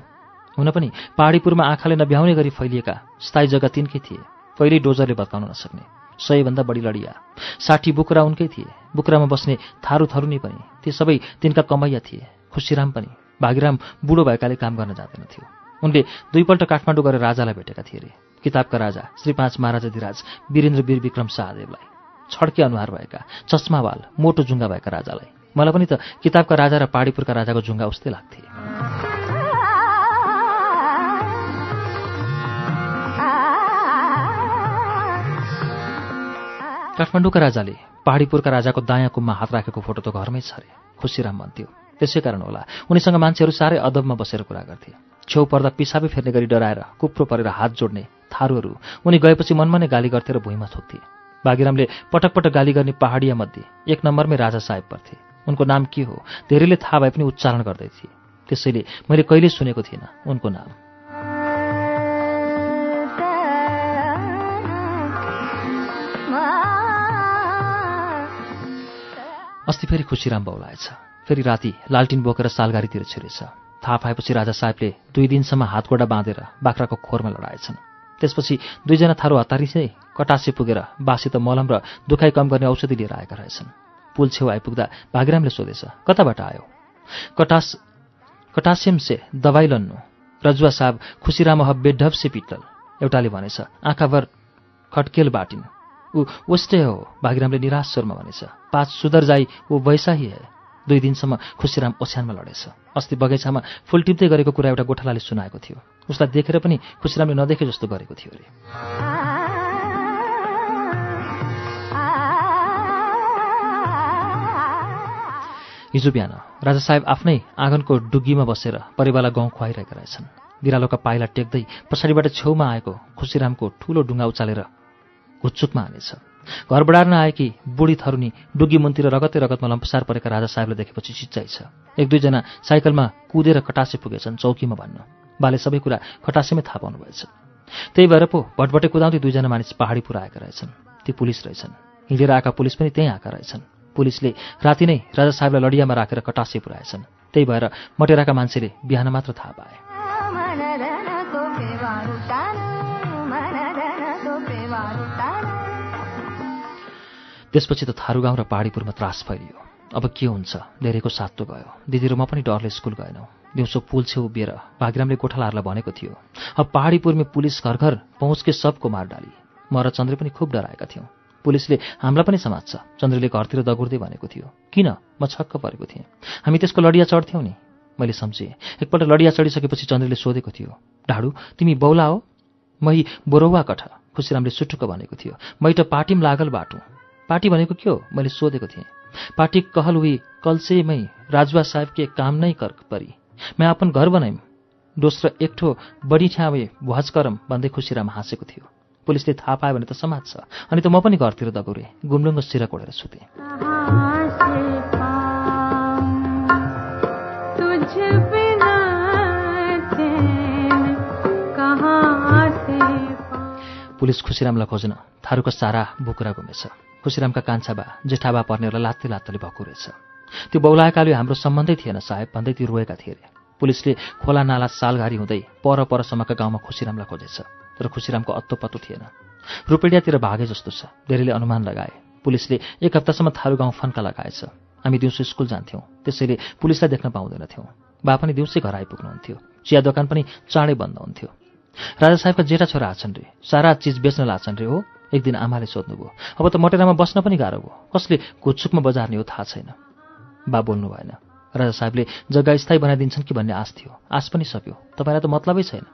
हुन पनि पहाडीपुरमा आँखाले नभ्याउने गरी फैलिएका स्थायी जग्गा तिनकै थिए। पहिल्यै डोजरले भत्काउन नसक्ने। सयभन्दा बढी लडिया। साठी बुकुरा उनकै थिए। बुकुरामा बस्ने थारू थरुनी पनि। ती सबै तिनका कमैया थिए। खुसीराम पनि। भागीराम बुढो भएकाले काम गर्न जाँदैन थियो। उनले दुईपल्ट काठमाडौँ गएर राजालाई भेटेका थिए अरे किताबका राजा श्री पाँच महाराजा धिराज वीरेन्द्र वीर विक्रम शाहदेवलाई। छड्के अनुहार भएका चस्मावाल मोटो जुङ्गा भएका राजालाई। मलाई पनि त किताबका राजा र पाडीपुरका राजाको जुङ्गा उस्तै लाग्थे। काठमाडौँका राजाले पहाडीपुरका राजाको दायाँ कुममा हात राखेको फोटो त घरमै छ अरे खुसीराम भन्थ्यो। त्यसै कारण होला उनीसँग मान्छेहरू साह्रै अदबमा बसेर कुरा गर्थे। छेउ पर्दा पिसाबी फेर्ने गरी डराएर कुप्रो परेर हात जोड्ने थारूहरू उनी गएपछि मनमा नै गाली गर्थे र भुइँमा थोक्थे बागिरामले पटक पटक गाली गर्ने पहाडिया मध्ये एक नम्बरमै राजा साहेब पर्थे। उनको नाम के हो? धेरैले थाहा भए पनि उच्चारण गर्दै थिए। त्यसैले मैले कहिले सुनेको थिइनँ उनको नाम। अस्ति फेरि खुसीराम बौलाएछ फेरि राति लालटिन बोकेर सालगारीतिर छिरेछ। थाहा पाएपछि राजा साहेबले दुई दिनसम्म हातगोडा बाँधेर बाख्राको खोरमा लडाएछन्। त्यसपछि दुईजना थारू हतारिसै कटासे पुगेर बासी त मलम र दुखाइ कम गर्ने औषधि लिएर आएका रहेछन्। पुल छेउ आइपुग्दा भागिरामले सोधेछ कताबाट आयो? कटास कटासेम से दवाई लन्नु। रजुवा साहब खुसीराम बेढब से पित्तल। एउटाले भनेछ आँखाभर खट्केल बाटिन्। ऊ उस्तै हो। भागिरामले निराश स्वरमा भनेछ पाँच सुधर जाई ऊ वैसा है। दुई दिनसम्म खुसीराम ओछ्यानमा लडेछ। अस्ति बगैँचामा फुल टिप्दै गरेको कुरा एउटा गोठालाले सुनाएको थियो। उसलाई देखेर पनि खुसीरामले नदेखे जस्तो गरेको थियो अरे। हिजो बिहान राजा साहेब आफ्नै आँगनको डुग्गीमा बसेर परिवारलाई गाउँ खुवाइरहेका रहेछन्। बिरालोका पाइला टेक्दै पछाडिबाट छेउमा आएको खुसीरामको ठूलो डुङ्गा उचालेर घुच्चुकमा हानेछ। घर बढार्न आएकी बुढी थरुनी डुगी मुन्तिर रगतै रगतमा लम्पसार परेका राजा साहेबले देखेपछि चिच्चाइ छ। एक दुईजना साइकलमा कुदेर खटासे पुगेछन् चौकीमा भन्न। बाले सबै कुरा खटासेमै थाहा पाउनुभएछ। त्यही भएर पो भटभटे कुदाउँदै दुईजना मानिस पहाडी पुऱ्याएका रहेछन्। ती पुलिस रहेछन्। हिँडेर आएका पुलिस पनि त्यहीँ आएका रहेछन्। पुलिसले राति नै राजा साहेबलाई लडियामा राखेर कटासे पुऱ्याएछन्। त्यही भएर मटेराका मान्छेले बिहान मात्र थाहा पाए। त्यसपछि त थारूगाउँ र पहाडीपुरमा त्रास फैलियो। अब के हुन्छ? धेरैको सातो गयो दिदी र म पनि डरले स्कुल गएनौँ। दिउँसो पुल छेउ उभिएर भागिरामले गोठालाहरूलाई भनेको थियो अब पहाडीपुरमै पुलिस घर घर पहुँचके सबको मार डाली। म र चन्द्र पनि खुब डराएका थियौँ। पुलिसले हामीलाई पनि समात्छ चन्द्रले घरतिर दगुर्दै भनेको थियो किन? म छक्क परेको थिएँ। हामी त्यसको लडिया चढ्थ्यौँ नि मैले सम्झेँ। एकपल्ट लडिया चढिसकेपछि चन्द्रले सोधेको थियो ढाडु तिमी बौला हो? मै बोरौवा कठ। खुसीरामले सुटुक्क भनेको थियो मै त पार्टीम लागल बाटो। पार्टी भनेको के हो? मैले सोधेको थिएँ। पार्टी कहल हुई कलसेमै राजुवा साहेब के काम नै कर परी। मैं अपन घर बनाइम। दोस्रो एकठो बढी ठ्यावे भुवाज करम भन्दै खुसीराम हाँसेको थियो। पुलिसले थाहा पायो भने त समाज छ। अनि त म पनि घरतिर दगौरेँ। गुम्लुङ्गो सिरा कोडेर सुतेँ। पुलिस खुसीरामलाई खोज्न थारूको सारा बुकुरा घुमेछ। खुसीरामका कान्छाबा जेठाबा पर्नेहरूलाई लात्ते लात्तले भक्कु रहेछ। त्यो बौलाएकाले हाम्रो सम्बन्धै थिएन साहेब भन्दै ती रोएका थिए। अरे पुलिसले खोला नाला सालघारी हुँदै पर परसम्मका गाउँमा खुसीरामलाई खोजेछ तर खुसीरामको अत्तो पत्तो थिएन। रुपेडियातिर भागे जस्तो छ धेरैले अनुमान लगाए। पुलिसले एक हप्तासम्म थारू गाउँ फन्का लगाएछ। हामी दिउँसो स्कुल जान्थ्यौँ त्यसैले पुलिसलाई देख्न पाउँदैनथ्यौँ। बा पनि दिउँसै घर आइपुग्नुहुन्थ्यो। चिया दोकान पनि चाँडै बन्द हुन्थ्यो। राजा साहेबका जेठा छोरा आछन् रे सारा चिज बेच्न लाछन् रे हो। एक दिन आमाले सोध्नुभयो अब त मटेरामा बस्न पनि गाह्रो भयो। कसले घुच्छुकमा बजार्ने हो थाहा छैन। बा बोल्नु भएन। राजा साहेबले जग्गा स्थायी बनाइदिन्छन् कि भन्ने आश थियो। आश पनि सक्यो तपाईँलाई त मतलबै छैन।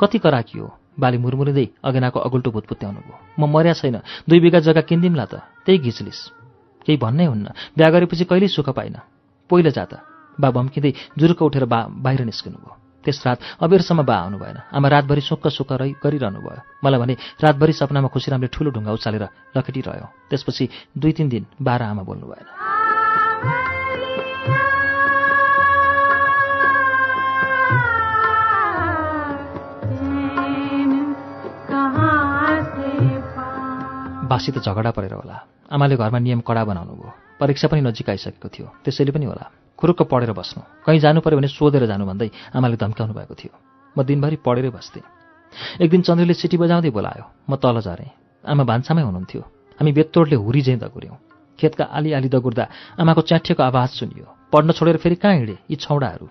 कति कराकी हो? बाली मुरमुरिँदै अगेनाको अगुल्टो भूत पुत्याउनु भयो। म मर्या छैन। दुई बिघा जग्गा किनिदिउँला त। त्यही घिचलिस। केही भन्नै हुन्न। बिहा गरेपछि कहिल्यै सुख पाइन। पहिलो जात बा भम्किँदै जुरुक उठेर बाहिर निस्किनु भयो। त्यस रात अबेरसम्म बा आउनु भएन। आमा रातभरि सुक्क सुक्क रहि गरिरहनु भयो। मलाई भने रातभरि सपनामा खुसीरामले ठुलो ढुङ्गा उचालेर लखेटिरह्यो त्यसपछि दुई तिन दिन बाह्र आमा बोल्नु भएन। बासी त झगडा परेर होला। आमाले घरमा नियम कडा बनाउनु भयो परीक्षा पनि नजिक आइसकेको थियो। त्यसैले पनि होला। खुरुक्क पढेर बस्नु। कहीँ जानु पऱ्यो भने सोधेर जानु भन्दै आमाले धम्काउनु भएको थियो। म दिनभरि पढेरै बस्थेँ। एक दिन चन्द्रले सिटी बजाउँदै बोलायो म तल झरेँ आमा भान्सामै हुनुहुन्थ्यो। हामी बेत्तोडले हुरी झैँ दगुर्यौँ। खेतका आली आली दगुर्दा आमाको च्याठिएको आवाज सुनियो। पढ्न छोडेर फेरि कहाँ हिँडेँ? यी छौडाहरू।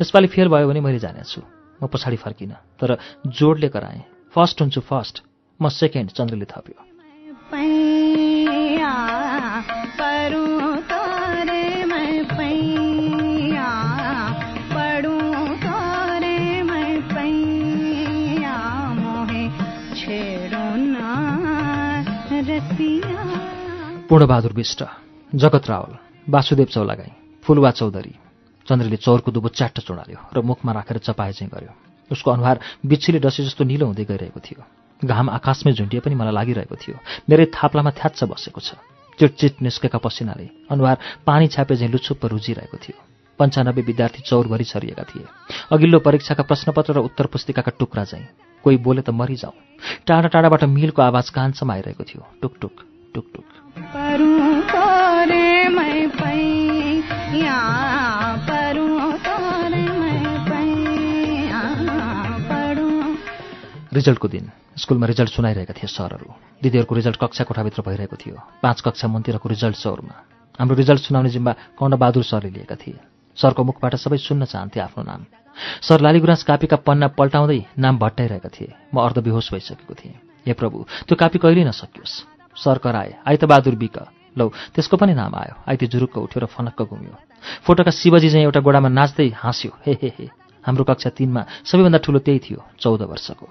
यसपालि फेल भयो भने मैले जानेछु। म पछाडि फर्किनँ। तर जोडले कराएँ। फर्स्ट हुन्छु फर्स्ट। म सेकेन्ड चन्द्रले थप्यो। पूर्णबहादुर विष्ट जगत रावल वासुदेव चौलागाई फुलवा चौधरी चन्द्रले चौरको दुबो च्याट्ट चोडाल्यो र मुखमा राखेर चपाए चाहिँ गर्यो। उसको अनुहार बिच्छीले डसे जस्तो निलो हुँदै गइरहेको थियो। घाम आकाशमै झुन्डिए पनि मलाई लागिरहेको थियो। मेरै थाप्लामा थ्याच्च बसेको छ। चिटचिट निस्केका पसिनाले अनुहार पानी छापे झैँ लुछुप्प रुजिरहेको थियो। पन्चानब्बे विद्यार्थी चौरभरि छरिएका थिए। अघिल्लो परीक्षाका प्रश्नपत्र र उत्तर पुस्तिकाका टुक्रा चाहिँ कोही बोले त मरिजाउँ। टाढा टाढाबाट मिलको आवाज कान्छमा आइरहेको थियो। Tuktuk tuktuk. रिजल्टको दिन। स्कुलमा रिजल्ट सुनाइरहेका थिए सरहरू। दिदीहरूको रिजल्ट कक्षा कोठाभित्र भइरहेको थियो। पाँच कक्षा मन्दिरको रिजल्ट चौरमा हाम्रो रिजल्ट सुनाउने जिम्मा कर्णबहादुर सरले लिएका थिए। सरको मुखबाट सबै सुन्न चाहन्थे आफ्नो नाम। सर लालीगुराँस कापीका पन्ना पल्टाउँदै नाम भट्टाइरहेका थिए। म अर्धविहोस भइसकेको थिएँ। हे प्रभु त्यो कापी कहिल्यै नसकियोस्। सर कराए आइतबहादुर बिक। लौ त्यसको पनि नाम आयो। आइते जुरुक्क उठ्यो र फनक्क घुम्यो। फोटोका शिवजी चाहिँ एउटा गोडामा नाच्दै हाँस्यो। हे हे हे। हाम्रो कक्षा तिनमा सबैभन्दा ठुलो त्यही थियो चौध वर्षको।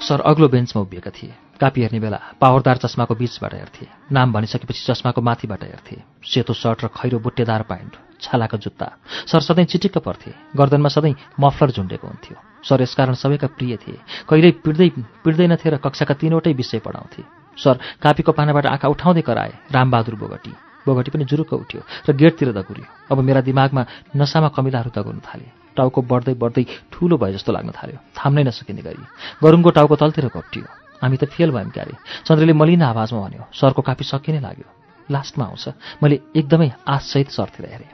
सर अग्लो बेन्चमा उभिएका थिए। कापी हेर्ने बेला पावरदार चस्माको बीचबाट हेर्थे। नाम भनिसकेपछि चस्माको माथिबाट हेर्थे। सेतो सर्ट र खैरो बुट्टेदार प्यान्ट छालाका जुत्ता। सर सधैँ चिटिक्क पर्थे। गर्दनमा सधैँ मफलर झुन्डेको हुन्थ्यो। सर यसकारण सबैका प्रिय थिए। कहिल्यै पिड्दै पिड्दैनथे र कक्षाका तिनवटै विषय पढाउँथे। सर कापीको पानाबाट आँखा उठाउँदै कराए रामबहादुर बोगटी। बोगटी पनि जुरुक्क उठ्यो र गेटतिर दगुर्यो। अब मेरा दिमागमा नसामा कमिलाहरू दगुर्न थाले। टाउको बढ्दै बढ्दै ठुलो भए जस्तो लाग्न थाल्यो। थाम्नै नसकिने गरी। गरुङको टाउको तलतिर घप्टियो। हामी त फेल भयौँ क्यारे। चन्द्रले मलिना आवाजमा भन्यो सरको कापी सकिनै लाग्यो। लास्टमा आउँछ। मैले एकदमै आशसहित सरतिर हेरेँ।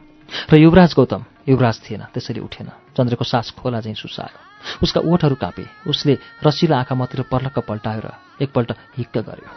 र युवराज गौतम युवराज थिएन त्यसरी उठेन। चन्द्रको सास खोला चाहिँ सुसायो। उसका ओठहरू कापे। उसले रसिलो आँखा मतिर पर्लक्क पल्टायो एकपल्ट हिक्क गर्यो।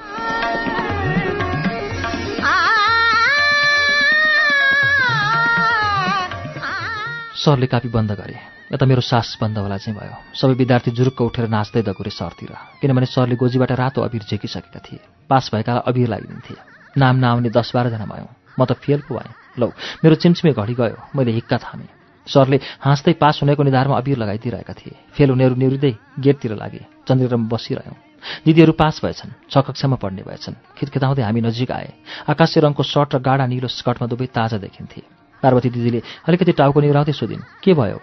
सरले कापी बन्द गरे। यता मेरो सास बन्द होला चाहिँ भयो। सबै विद्यार्थी जुरुक्क उठेर नाच्दै दगुरे सरतिर किनभने सरले गोजीबाट रातो अबिर झेकिसकेका थिए। पास भएका अबिर लगाइदिन्थे नाम नआउने दस बाह्रजना भयौँ। म त फेल पो लौ मेरो चिम्चिमे घडी गयो। मैले हिक्का थामेँ। सरले हाँस्दै पास हुनेको निधारमा अबिर लगाइदिइरहेका थिए। फेल हुनेहरू निहुरिँदै गेटतिर लागे। चन्द्रमा बसिरह्यौँ। दिदीहरू पास भएछन्। छ कक्षामा पढ्ने भएछन्। खितखिताउँदै हामी नजिक आए। आकाशे रङको सर्ट र गाडा निलो स्कर्टमा दुवै ताजा देखिन्थे। पार्वती दिदीले अलिकति टाउको निहुराउँदै सोधिन् के भयो?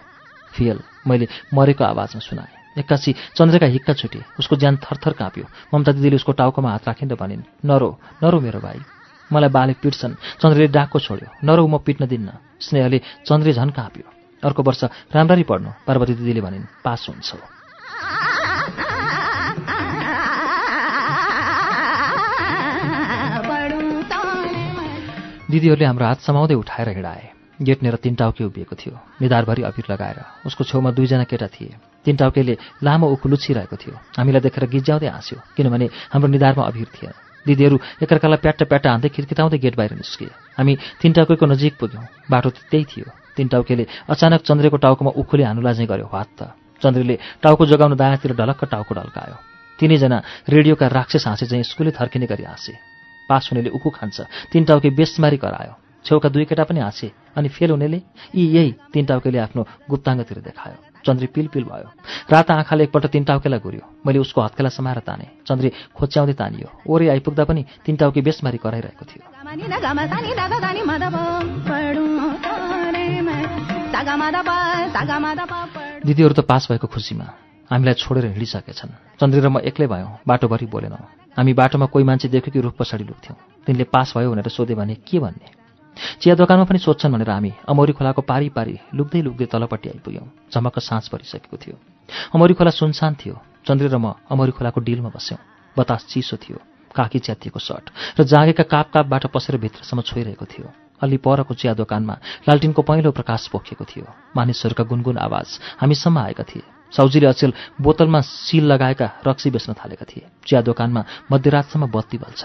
फियल मैले मरेको आवाजमा सुनाएँ। एक्कासी चन्द्रका हिक्का छुटे। उसको ज्यान थरथर काँप्यो। ममता दिदीले उसको टाउकोमा हात राखिन् र भनिन् नरो नरो मेरो भाइ। मलाई बाले पिट्छन्। चन्द्रले डाकको छोड्यो। नरौ म पिट्न दिन्न। स्नेहले चन्द्रे झन् काँप्यो। अर्को वर्ष राम्ररी पढ्नु पार्वती दिदीले भनिन् पास हुन्छ दिदीहरूले हाम्रो हात समाउँदै उठाएर हिँडाए। गेटनेर तिन टाउके उभिएको थियो। निधारभरि अबिर लगाएर। उसको छेउमा दुईजना केटा थिए। तिन टाउकेले लामो उखु लुचिरहेको थियो। हामीलाई देखेर गिज्याउँदै हाँस्यो। किनभने हाम्रो निधारमा अभिर थिएन। दिदीहरू एकअर्कालाई प्याट्टा प्याट्टा हान्दै खिर्किताउँदै गेट बाहिर निस्किए। हामी तिन टाउकेको नजिक पुग्यौँ। बाटो त्यही थियो। तिन टाउकेले अचानक चन्द्रेको टाउकोमा उखुले हानुला चाहिँ गऱ्यो हात त। चन्द्रले टाउको जोगाउन दायाँतिर ढलक्क टाउको ढल्कायो। तिनैजना रेडियोका राक्षस हाँसे चाहिँ स्कुलले थर्किने गरी हाँसे। पास हुनेले उखु खान्छ तिन टाउके बेसमारी करायो। छेउका दुई केटा पनि हाँसे अनि फेल हुनेले यी यही तिन टाउकेले आफ्नो गुप्ताङ्गतिर देखायो। चन्द्री पिल पिल भयो। रात आँखाले एकपल्ट तिन टाउकेलाई घुर्यो। मैले उसको हत्केला समाएर ताने। चन्द्री खोच्याउँदै तानियो। ओरे आइपुग्दा पनि तिन टाउके बेसमारी कराइरहेको थियो। दिदीहरू त पास भएको खुसीमा हामीलाई छोडेर हिँडिसकेछन्। चन्द्री र म एक्लै भयौँ बाटोभरि बोलेनौँ। हामी बाटोमा कोही मान्छे देख्यो कि रुख पछाडि लुक्थ्यौँ। तिनले पास भयो भनेर सोधे भने के भन्ने? चिया दोकानमा पनि सोध्छन् भनेर हामी अमौरी खोलाको पारी पारी लुक्दै लुक्दै तलपट्टि आइपुग्यौँ। झमक्क साँझ परिसकेको थियो। अमौरी खोला सुनसान थियो। चन्द्री र म अमौरी खोलाको डिलमा बस्यौँ। बतास चिसो थियो। काकी च्यातिएको सर्ट र जागेका काप कापबाट पसेर भित्रसम्म छोइरहेको थियो। अलि परको चिया दोकानमा लालटिनको पहिलो प्रकाश पोखिएको थियो। मानिसहरूका गुनगुन आवाज हामीसम्म आएका थिए। सौजीले अचेल बोतलमा सिल लगाएका रक्सी बेच्न थालेका थिए। चिया दोकानमा मध्यरातसम्म बत्ती बल्छ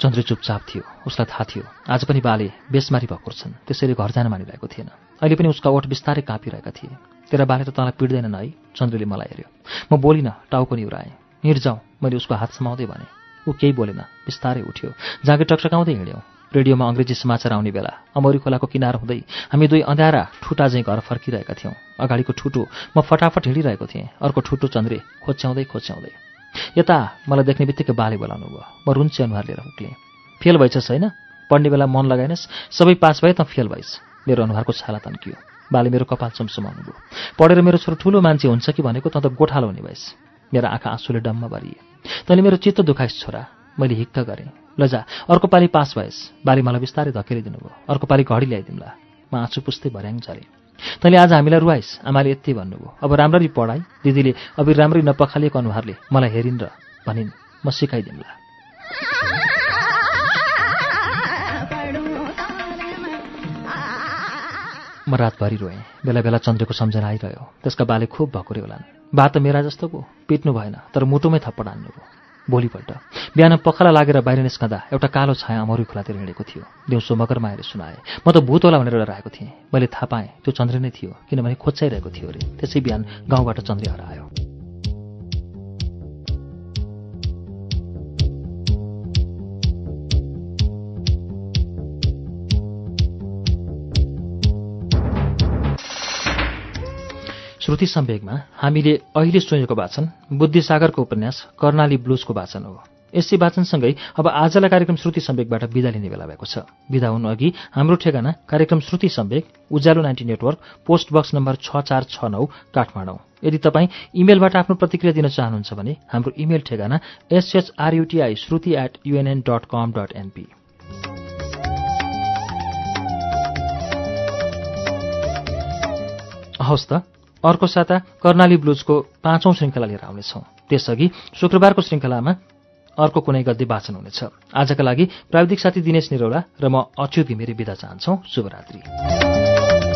चन्द्री चुपचाप थियो। उसलाई थाहा थियो आज पनि बाले बेसमारी भकुर्छन् त्यसैले घर जान मानिरहेको थिएन। अहिले पनि उसका ओठ बिस्तारै काँपिरहेका थिए। तेरा बाले त तँलाई पिड्दैनन् है चन्द्रले मलाई हेऱ्यो। म बोलिनँ टाउको निहुराएँ। हिँड जाउँ मैले उसको हात समाउँदै भने। ऊ केही बोलेन बिस्तारै उठ्यो। जाँगे टकटकाउँदै हिँड्यौँ। रेडियोमा अङ्ग्रेजी समाचार आउने बेला अमौरी खोलाको किनार हुँदै हामी दुई अँध्यारा ठुटा चाहिँ घर फर्किरहेका थियौँ। अगाडिको ठुटो म फटाफट हिँडिरहेको थिएँ। अर्को ठुटो चन्द्रे खोच्याउँदै खोच्याउँदै। यता मलाई देख्ने बित्तिकै बाले बोलाउनु भयो। म रुन्चे अनुहार लिएर उक्लेँ फेल भइछस् होइन? पढ्ने बेला मन लगाइनस् सबै पास भए त फेल भइस्। मेरो अनुहारको छाला तन्कियो। बाले मेरो कपाल चम्सुमाउनु भयो। पढेर मेरो छोरो ठुलो मान्छे हुन्छ कि भनेको त त गोठालो हुने भइस्। मेरो आँखा आँसुले डम्म भरिए। तैँले मेरो चित्त दुखाइस् छोरा। मैले हिक्क गरेँ। लजा अर्को पालि पास भएस्। बाली मलाई बिस्तारै धकेलिदिनु भयो। अर्को पालि घडी ल्याइदिउँला। म आँसु पुस्दै भर्याङ झरेँ। तैँले आज हामीलाई रुवाइस्। आमाले यति भन्नुभयो। अब राम्ररी पढाइ। दिदीले अब राम्ररी नपखालिएको अनुहारले मलाई हेरिन् र भनिन् म सिकाइदिउँला। म रातभरि रोएँ। बेला बेला चन्द्रको सम्झना आइरह्यो। त्यसका बाले खुब भकुरे होलान्। बा त मेरा जस्तो पो। पिट्नु भएन तर मुटुमै थप्पड हान्नुभयो। भोलिपल्ट। बिहान पखाला लागेर बाहिर निस्कँदा एउटा कालो छाया अमरी खोलातिर हिँडेको थियो। दिउँसो मगर माएर सुनाए म त भूत होला भनेर डराएको थिएँ। मैले थाहा पाएँ त्यो चन्द्र नै थियो किनभने खोज्छाइरहेको थियो अरे। त्यसै बिहान गाउँबाट चन्द्र हरायो श्रुति सम्वेकमा हामीले अहिले सुनेको वाचन बुद्धिसागरको उपन्यास कर्णाली ब्लुजको वाचन हो। यसै वाचनसँगै अब आजलाई कार्यक्रम श्रुति सम्वेकबाट विदा लिने बेला भएको छ। विदा हुनु अघि हाम्रो ठेगाना कार्यक्रम Shruti Samvek Ujyaalo ninety network post box number छ चार छ नौ काठमाडौँ। यदि तपाईँ इमेलबाट आफ्नो प्रतिक्रिया दिन चाहनुहुन्छ भने हाम्रो इमेल ठेगाना S H R U T I Shruti at UNN dot com dot NP हवस् त। अर्को साता कर्णाली ब्लुजको पाँचौं श्रृङ्खला लिएर आउनेछौँ। त्यसअघि शुक्रबारको श्रृङ्खलामा अर्को कुनै गद्दी वाचन हुनेछ। आजका लागि प्राविधिक साथी दिनेश निरौला र म अच्युत घिमिरे विदा चाहन्छौ। शुभरात्री।